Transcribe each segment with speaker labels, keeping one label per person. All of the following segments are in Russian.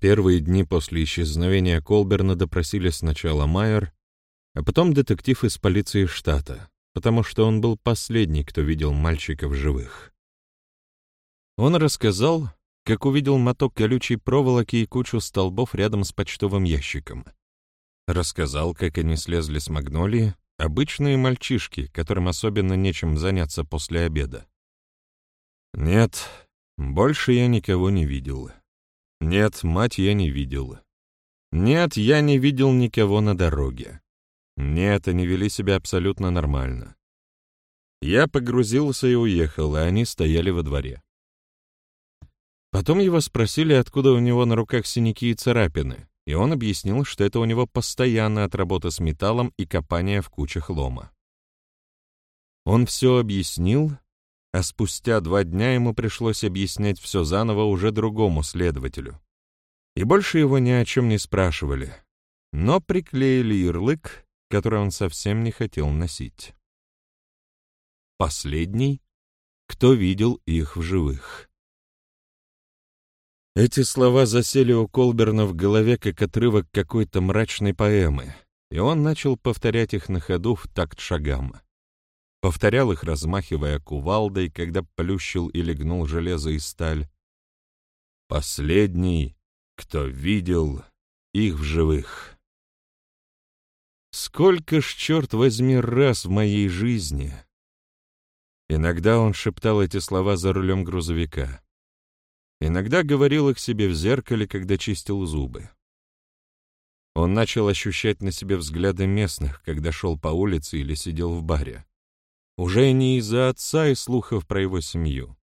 Speaker 1: первые дни после исчезновения Колберна допросили сначала Майер, а потом детектив из полиции штата, потому что он был последний, кто видел мальчика в живых. Он рассказал, как увидел моток колючей проволоки и кучу столбов рядом с почтовым ящиком. Рассказал, как они слезли с магнолии, обычные мальчишки, которым особенно нечем заняться после обеда. Нет, больше я никого не видел. Нет, мать я не видел. Нет, я не видел никого на дороге. Нет, они вели себя абсолютно нормально. Я погрузился и уехал, а они стояли во дворе. Потом его спросили, откуда у него на руках синяки и царапины, и он объяснил, что это у него постоянно от работы с металлом и копания в кучах лома. Он все объяснил, а спустя два дня ему пришлось объяснять все заново уже другому следователю. И больше его ни о чем не спрашивали, но приклеили ярлык, который он совсем не хотел носить. Последний, кто видел их в живых. Эти слова засели у Колберна в голове как отрывок какой-то мрачной поэмы, и он начал повторять их на ходу в такт шагам повторял их, размахивая кувалдой, когда плющил или гнул железо и сталь. Последний, кто видел их в живых. Сколько ж, черт возьми, раз в моей жизни! Иногда он шептал эти слова за рулем грузовика. Иногда говорил их себе в зеркале, когда чистил зубы. Он начал ощущать на себе взгляды местных, когда шел по улице или сидел в баре. Уже не из-за отца и слухов про его семью,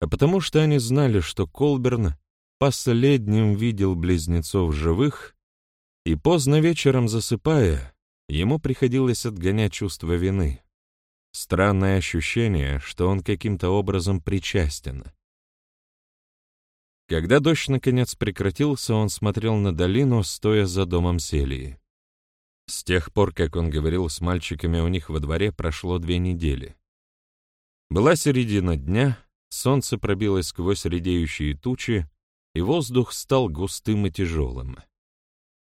Speaker 1: а потому что они знали, что Колберн последним видел близнецов живых, и поздно вечером засыпая, ему приходилось отгонять чувство вины. Странное ощущение, что он каким-то образом причастен. Когда дождь наконец прекратился, он смотрел на долину, стоя за домом Селии. С тех пор, как он говорил с мальчиками у них во дворе, прошло две недели. Была середина дня, солнце пробилось сквозь редеющие тучи, и воздух стал густым и тяжелым.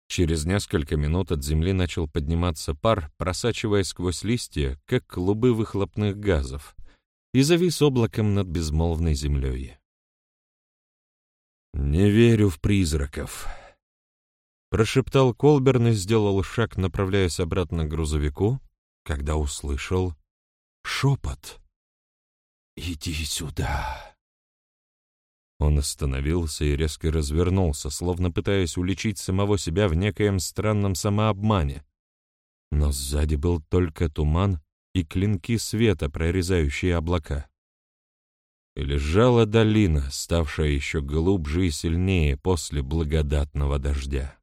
Speaker 1: Через несколько минут от земли начал подниматься пар, просачиваясь сквозь листья, как клубы выхлопных газов, и завис облаком над безмолвной землей. «Не верю в призраков», Прошептал Колберн и сделал шаг, направляясь обратно к грузовику, когда услышал шепот. «Иди сюда!» Он остановился и резко развернулся, словно пытаясь уличить самого себя в некоем странном самообмане. Но сзади был только туман и клинки света, прорезающие облака. И лежала долина, ставшая еще глубже и сильнее после благодатного дождя.